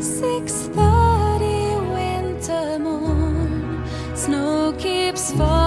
Six thirty winter snow keeps falling.